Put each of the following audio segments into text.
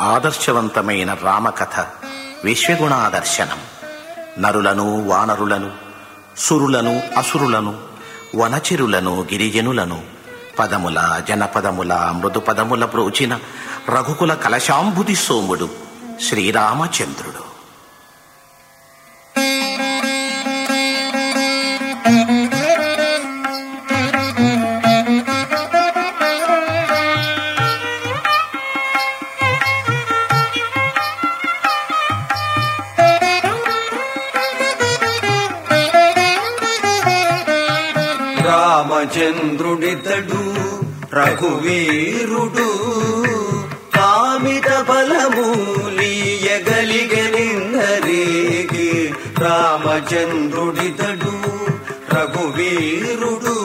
ఆదర్శవంతమైన రామకథ విశ్వగుణాదర్శనం. నరులను వానరులను సురులను అసురులను వనచిరులను గిరిజనులను పదముల జనపదముల మృదుపదముల బ్రోచిన రఘుకుల కలశాంబుది సోముడు శ్రీరామచంద్రుడు. రామచంద్రుడితడు రఘువీరుడు కామిత బలమూలియగలిగనిందరేగి రామచంద్రుడితడు రఘువీరుడు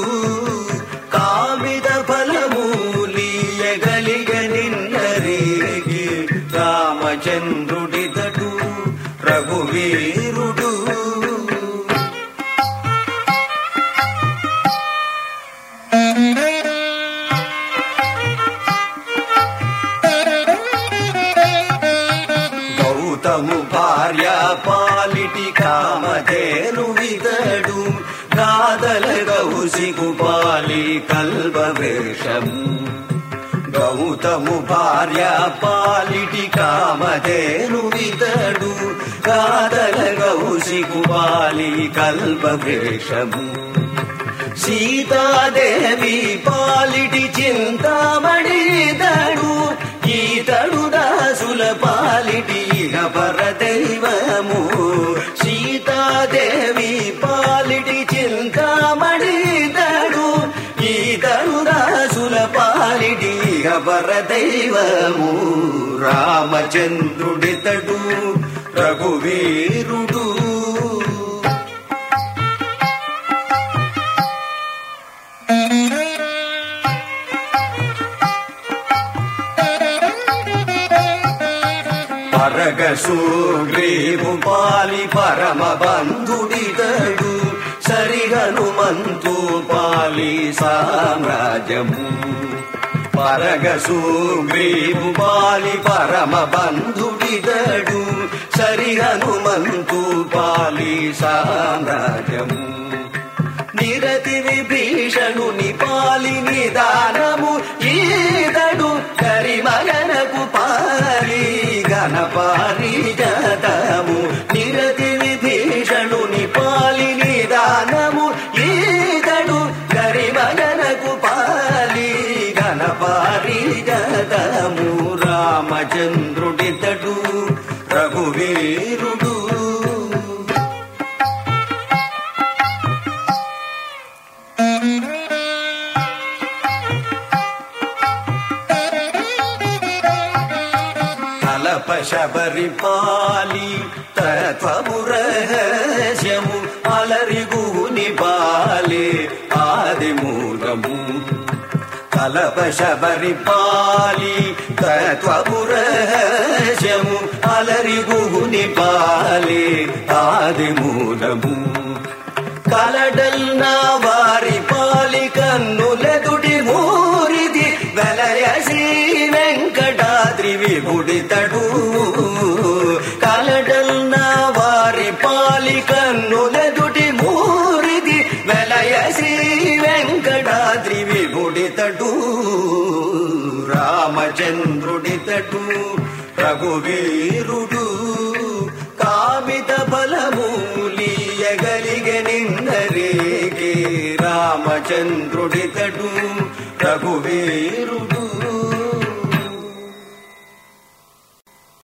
భార్య పాలిటి కామధేను విదడు. గాదల గౌసికు పాలి కల్ప వేషము గౌతము భార్య పాలిటి కామధేను విదడు. గాదల గౌసికు పాలి కల్ప వేషము సీతాదేవి పాలిటి చింతామణిదడు ఈతడు పాలిటి చింతామణిదడు ఈతడు దాసుల పాలిటి పర దైవము రామచంద్రుడితడు రఘువీరుడు పరగసూగ్రీవు పాలి పరమ బంధుడితడు సరి హనుమంతు పాలి సామ్రాజ్యము పరగసూగ్రీవు పాలి పరమ బంధుడిదడు సరి హనుమంతు పాలి సామ్రాజ్యము నిరతి విభీషణుని పాలి నిదా గణపారి జతము రామచంద్రుడితడు రఘువీరుడు. తలప శబరి పాలి తత్వము వల్లభ శబరి పాలి తత్వము అలరి అలరిగుని పాలి ఆది మూలము. కలడల్నా వారి పాలి కన్నులెదుడి మూరిది వెలయసి వెంకటాద్రి విభుడి తడు రామచంద్రుడితడు రఘువీరుడు కామిత బలమూలియగలిగనిందరేగే రామచంద్రుడితడు రఘువీరుడు.